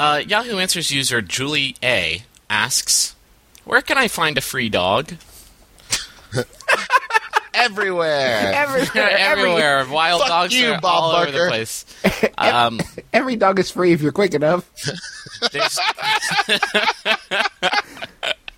Uh, Yahoo Answers user Julie A asks, "Where can I find a free dog?" Everywhere. Everywhere, Everywhere, wild Fuck dogs you, are Bob all over the place. Um, Every dog is free if you're quick enough. there's-